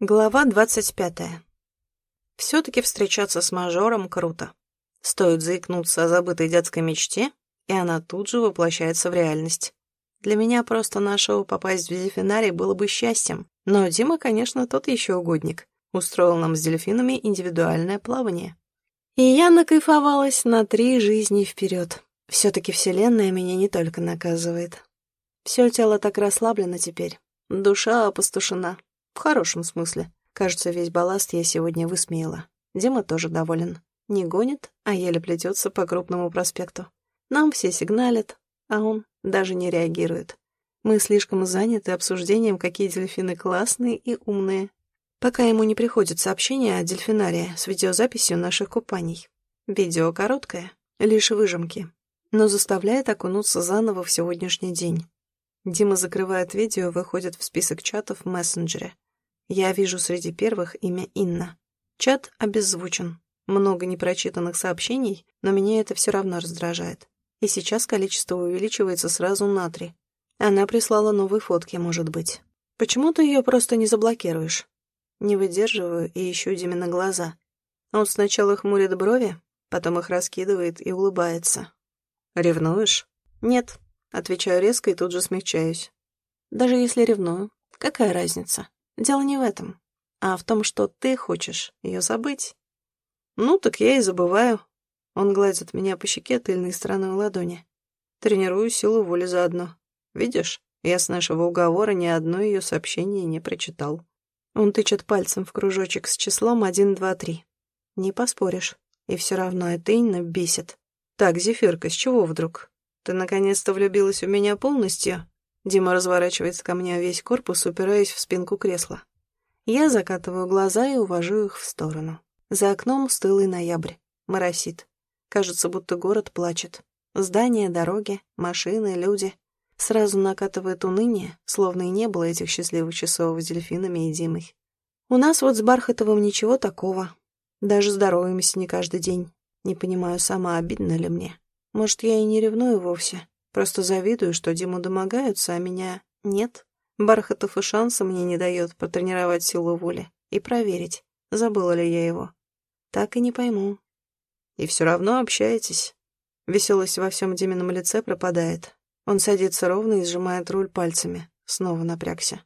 Глава двадцать пятая. Все-таки встречаться с мажором круто. Стоит заикнуться о забытой детской мечте, и она тут же воплощается в реальность. Для меня просто на шоу попасть в дельфинарий было бы счастьем, но Дима, конечно, тот еще угодник. Устроил нам с дельфинами индивидуальное плавание. И я накайфовалась на три жизни вперед. Все-таки Вселенная меня не только наказывает. Все тело так расслаблено теперь. Душа опустошена. В хорошем смысле. Кажется, весь балласт я сегодня высмеяла. Дима тоже доволен. Не гонит, а еле плетется по крупному проспекту. Нам все сигналят, а он даже не реагирует. Мы слишком заняты обсуждением, какие дельфины классные и умные. Пока ему не приходит сообщение о дельфинарии с видеозаписью наших купаний. Видео короткое, лишь выжимки, но заставляет окунуться заново в сегодняшний день. Дима закрывает видео, выходит в список чатов в мессенджере. Я вижу среди первых имя Инна. Чат обеззвучен. Много непрочитанных сообщений, но меня это все равно раздражает. И сейчас количество увеличивается сразу на три. Она прислала новые фотки, может быть. Почему ты ее просто не заблокируешь? Не выдерживаю и ищу Диме на глаза. Он сначала хмурит брови, потом их раскидывает и улыбается. «Ревнуешь?» «Нет», — отвечаю резко и тут же смягчаюсь. «Даже если ревную, какая разница?» Дело не в этом, а в том, что ты хочешь ее забыть. Ну, так я и забываю. Он гладит меня по щеке тыльной стороной ладони. Тренирую силу воли заодно. Видишь, я с нашего уговора ни одно ее сообщение не прочитал. Он тычет пальцем в кружочек с числом один, два, три. Не поспоришь. И все равно это Инна бесит. Так, Зефирка, с чего вдруг? Ты наконец-то влюбилась в меня полностью? Дима разворачивается ко мне весь корпус, упираясь в спинку кресла. Я закатываю глаза и увожу их в сторону. За окном стылый ноябрь. Моросит. Кажется, будто город плачет. Здания, дороги, машины, люди. Сразу накатывает уныние, словно и не было этих счастливых часов с дельфинами и Димой. У нас вот с Бархатовым ничего такого. Даже здороваемся не каждый день. Не понимаю сама, обидно ли мне. Может, я и не ревную вовсе. Просто завидую, что Диму домогаются, а меня нет. Бархатов и шанса мне не дает потренировать силу воли и проверить, забыла ли я его. Так и не пойму. И все равно общаетесь. Веселость во всем Димином лице пропадает. Он садится ровно и сжимает руль пальцами. Снова напрягся.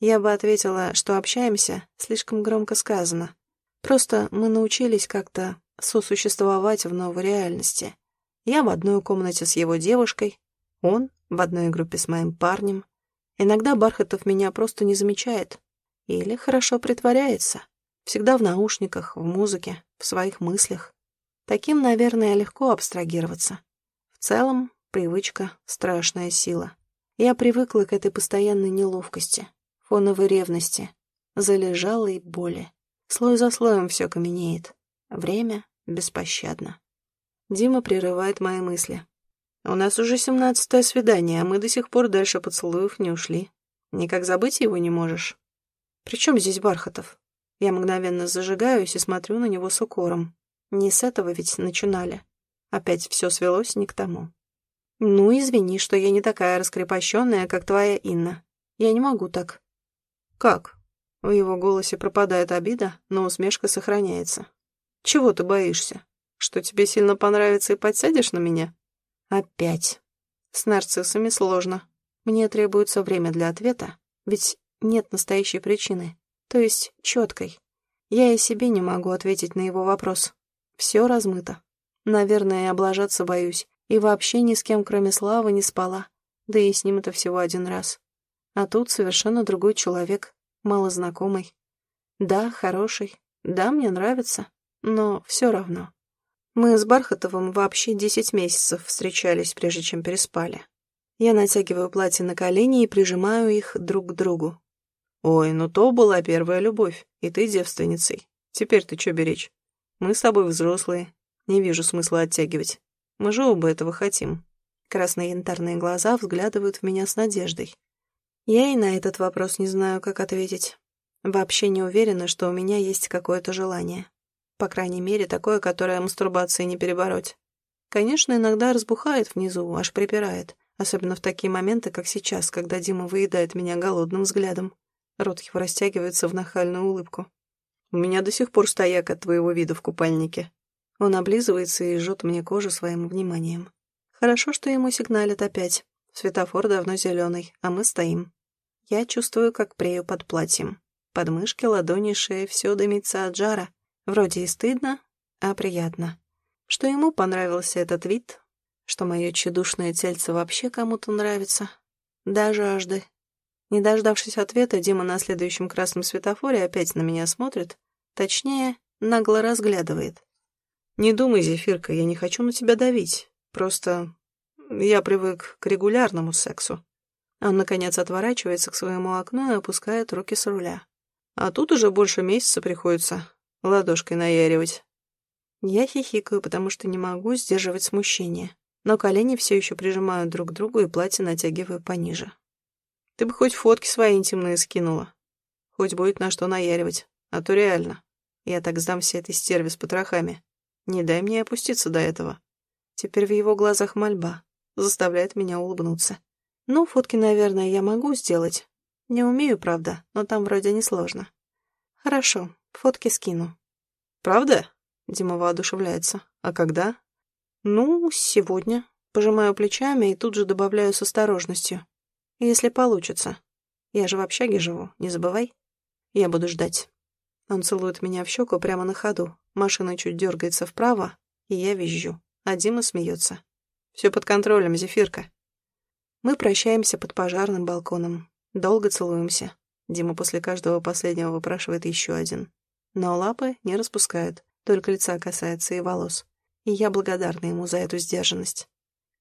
Я бы ответила, что общаемся, слишком громко сказано. Просто мы научились как-то сосуществовать в новой реальности. Я в одной комнате с его девушкой, он в одной группе с моим парнем. Иногда Бархатов меня просто не замечает. Или хорошо притворяется. Всегда в наушниках, в музыке, в своих мыслях. Таким, наверное, легко абстрагироваться. В целом, привычка — страшная сила. Я привыкла к этой постоянной неловкости, фоновой ревности, залежалой боли. Слой за слоем все каменеет. Время беспощадно. Дима прерывает мои мысли. У нас уже семнадцатое свидание, а мы до сих пор дальше поцелуев не ушли. Никак забыть его не можешь. Причем здесь Бархатов? Я мгновенно зажигаюсь и смотрю на него с укором. Не с этого ведь начинали. Опять все свелось не к тому. Ну, извини, что я не такая раскрепощенная, как твоя Инна. Я не могу так. Как? В его голосе пропадает обида, но усмешка сохраняется. Чего ты боишься? Что тебе сильно понравится и подсядешь на меня? Опять. С нарциссами сложно. Мне требуется время для ответа, ведь нет настоящей причины, то есть четкой. Я и себе не могу ответить на его вопрос. Все размыто. Наверное, облажаться боюсь. И вообще ни с кем, кроме Славы, не спала. Да и с ним это всего один раз. А тут совершенно другой человек, малознакомый. Да, хороший. Да, мне нравится. Но все равно. Мы с Бархатовым вообще десять месяцев встречались, прежде чем переспали. Я натягиваю платье на колени и прижимаю их друг к другу. «Ой, ну то была первая любовь, и ты девственницей. Теперь ты что беречь? Мы с тобой взрослые. Не вижу смысла оттягивать. Мы же оба этого хотим». Красные янтарные глаза взглядывают в меня с надеждой. Я и на этот вопрос не знаю, как ответить. Вообще не уверена, что у меня есть какое-то желание. По крайней мере, такое, которое мастурбацией не перебороть. Конечно, иногда разбухает внизу, аж припирает. Особенно в такие моменты, как сейчас, когда Дима выедает меня голодным взглядом. Рот его растягивается в нахальную улыбку. «У меня до сих пор стояк от твоего вида в купальнике». Он облизывается и жжет мне кожу своим вниманием. Хорошо, что ему сигналят опять. Светофор давно зеленый, а мы стоим. Я чувствую, как прею под платьем. Подмышки, ладони, шея, все дымится от жара. Вроде и стыдно, а приятно. Что ему понравился этот вид, что мое чудушное тельце вообще кому-то нравится. До жажды. Не дождавшись ответа, Дима на следующем красном светофоре опять на меня смотрит, точнее, нагло разглядывает. «Не думай, Зефирка, я не хочу на тебя давить. Просто я привык к регулярному сексу». Он, наконец, отворачивается к своему окну и опускает руки с руля. А тут уже больше месяца приходится ладошкой наяривать. Я хихикаю, потому что не могу сдерживать смущение, но колени все еще прижимают друг к другу и платье натягиваю пониже. Ты бы хоть фотки свои интимные скинула. Хоть будет на что наяривать, а то реально. Я так сдам все этой стерве с потрохами. Не дай мне опуститься до этого. Теперь в его глазах мольба заставляет меня улыбнуться. Ну, фотки, наверное, я могу сделать, не умею, правда, но там вроде не сложно. Хорошо, фотки скину. Правда? Дима воодушевляется. А когда? Ну, сегодня. Пожимаю плечами и тут же добавляю с осторожностью. Если получится. Я же в общаге живу, не забывай. Я буду ждать. Он целует меня в щеку прямо на ходу. Машина чуть дергается вправо, и я визжу. А Дима смеется. Все под контролем, Зефирка. Мы прощаемся под пожарным балконом. Долго целуемся. Дима после каждого последнего выпрашивает еще один. Но лапы не распускают, только лица касается и волос. И я благодарна ему за эту сдержанность.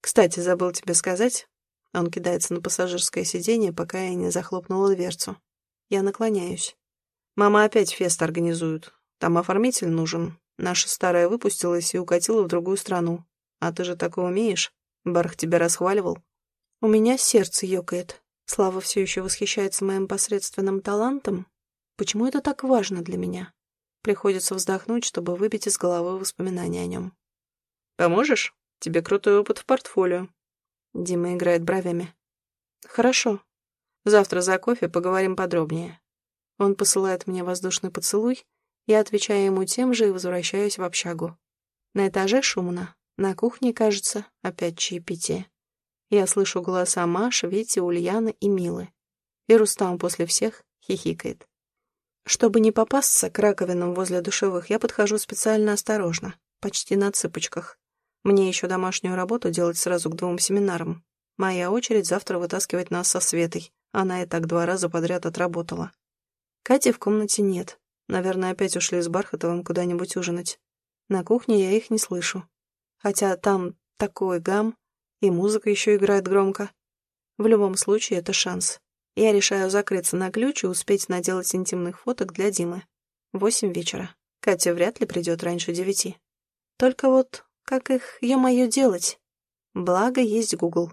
Кстати, забыл тебе сказать. Он кидается на пассажирское сиденье, пока я не захлопнула дверцу. Я наклоняюсь. Мама опять фест организует. Там оформитель нужен. Наша старая выпустилась и укатила в другую страну. А ты же такое умеешь? Барх тебя расхваливал. У меня сердце ёкает. Слава все еще восхищается моим посредственным талантом. Почему это так важно для меня? Приходится вздохнуть, чтобы выбить из головы воспоминания о нем. «Поможешь? Тебе крутой опыт в портфолио». Дима играет бровями. «Хорошо. Завтра за кофе поговорим подробнее». Он посылает мне воздушный поцелуй, я отвечаю ему тем же и возвращаюсь в общагу. На этаже шумно, на кухне, кажется, опять чаепитие. Я слышу голоса Маши, Вити, Ульяны и Милы. И Рустам после всех хихикает. Чтобы не попасться к раковинам возле душевых, я подхожу специально осторожно, почти на цыпочках. Мне еще домашнюю работу делать сразу к двум семинарам. Моя очередь завтра вытаскивать нас со Светой. Она и так два раза подряд отработала. Кати в комнате нет. Наверное, опять ушли с Бархатовым куда-нибудь ужинать. На кухне я их не слышу. Хотя там такой гам, и музыка еще играет громко. В любом случае, это шанс. Я решаю закрыться на ключ и успеть наделать интимных фоток для Димы. Восемь вечера. Катя вряд ли придет раньше девяти. Только вот как их, ё-моё, делать? Благо, есть Google.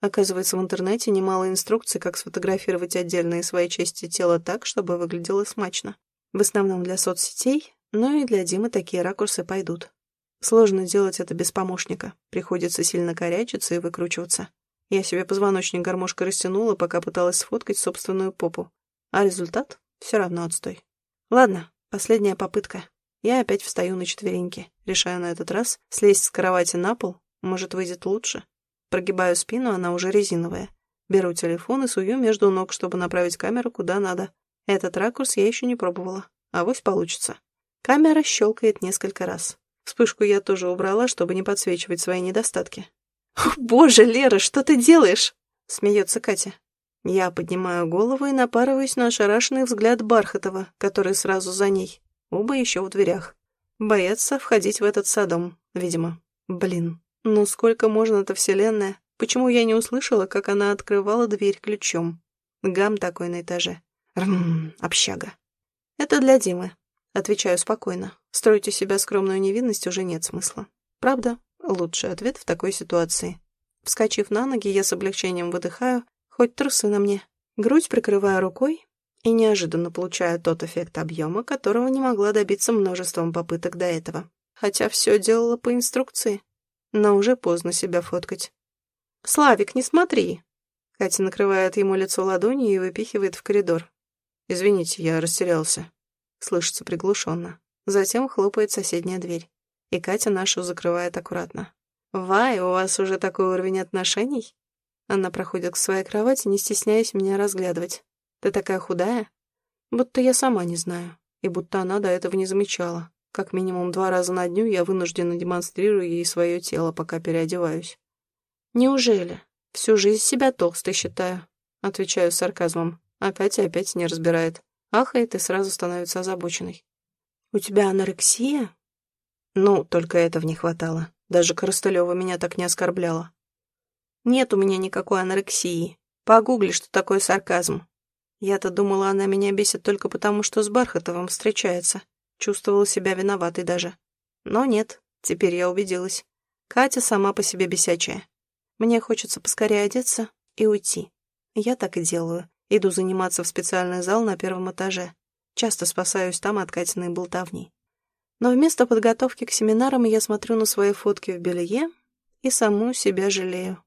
Оказывается, в интернете немало инструкций, как сфотографировать отдельные свои части тела так, чтобы выглядело смачно. В основном для соцсетей, но и для Димы такие ракурсы пойдут. Сложно делать это без помощника. Приходится сильно корячиться и выкручиваться. Я себе позвоночник гармошкой растянула, пока пыталась сфоткать собственную попу. А результат все равно отстой. Ладно, последняя попытка. Я опять встаю на четвереньки. Решаю на этот раз слезть с кровати на пол. Может, выйдет лучше. Прогибаю спину, она уже резиновая. Беру телефон и сую между ног, чтобы направить камеру куда надо. Этот ракурс я еще не пробовала. А Авось получится. Камера щелкает несколько раз. Вспышку я тоже убрала, чтобы не подсвечивать свои недостатки. «Боже, Лера, что ты делаешь?» — смеется Катя. Я поднимаю голову и напарываюсь на ошарашенный взгляд Бархатова, который сразу за ней. Оба еще в дверях. Боятся входить в этот садом, видимо. Блин, ну сколько можно-то вселенная? Почему я не услышала, как она открывала дверь ключом? Гам такой на этаже. Рм, общага. Это для Димы. Отвечаю спокойно. Строить у себя скромную невинность уже нет смысла. Правда, лучший ответ в такой ситуации. Вскочив на ноги, я с облегчением выдыхаю, хоть трусы на мне. Грудь прикрываю рукой и неожиданно получаю тот эффект объема, которого не могла добиться множеством попыток до этого. Хотя все делала по инструкции. Но уже поздно себя фоткать. «Славик, не смотри!» Катя накрывает ему лицо ладонью и выпихивает в коридор. «Извините, я растерялся», — слышится приглушенно. Затем хлопает соседняя дверь, и Катя нашу закрывает аккуратно. «Вай, у вас уже такой уровень отношений?» Она проходит к своей кровати, не стесняясь меня разглядывать. «Ты такая худая?» Будто я сама не знаю, и будто она до этого не замечала. Как минимум два раза на дню я вынуждена демонстрирую ей свое тело, пока переодеваюсь. «Неужели? Всю жизнь себя толстой считаю», — отвечаю с сарказмом, а Катя опять не разбирает. Ахает и сразу становится озабоченной. «У тебя анорексия?» Ну, только этого не хватало. Даже Коростылева меня так не оскорбляла. «Нет у меня никакой анорексии. Погугли, что такое сарказм». Я-то думала, она меня бесит только потому, что с Бархатовым встречается. Чувствовала себя виноватой даже. Но нет, теперь я убедилась. Катя сама по себе бесячая. Мне хочется поскорее одеться и уйти. Я так и делаю. Иду заниматься в специальный зал на первом этаже. Часто спасаюсь там от Катиной болтовни. Но вместо подготовки к семинарам я смотрю на свои фотки в белье и саму себя жалею.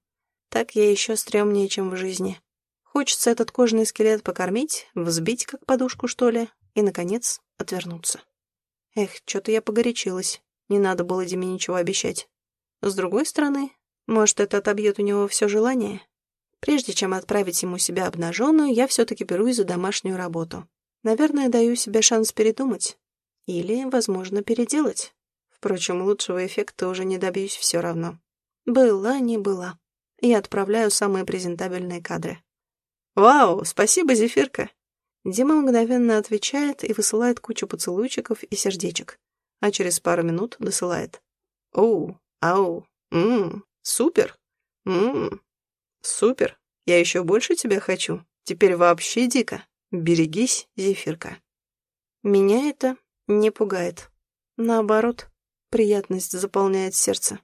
Так я еще стрёмнее, чем в жизни. Хочется этот кожаный скелет покормить, взбить как подушку, что ли, и, наконец, отвернуться. Эх, что-то я погорячилась. Не надо было Диме ничего обещать. С другой стороны, может, это отобьет у него все желание? Прежде чем отправить ему себя обнаженную, я все-таки берусь за домашнюю работу. Наверное, даю себе шанс передумать. Или, возможно, переделать. Впрочем, лучшего эффекта уже не добьюсь все равно. Была, не была. Я отправляю самые презентабельные кадры. «Вау, спасибо, Зефирка!» Дима мгновенно отвечает и высылает кучу поцелуйчиков и сердечек, а через пару минут досылает. «Оу, ау, ммм, супер, ммм, супер, я еще больше тебя хочу, теперь вообще дико, берегись, Зефирка». Меня это не пугает. Наоборот, приятность заполняет сердце.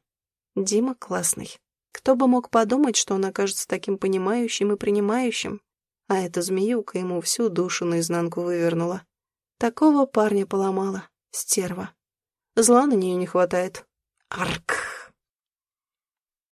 Дима классный. Кто бы мог подумать, что он окажется таким понимающим и принимающим? А эта змеюка ему всю душу наизнанку вывернула. Такого парня поломала. Стерва. Зла на нее не хватает. Арк.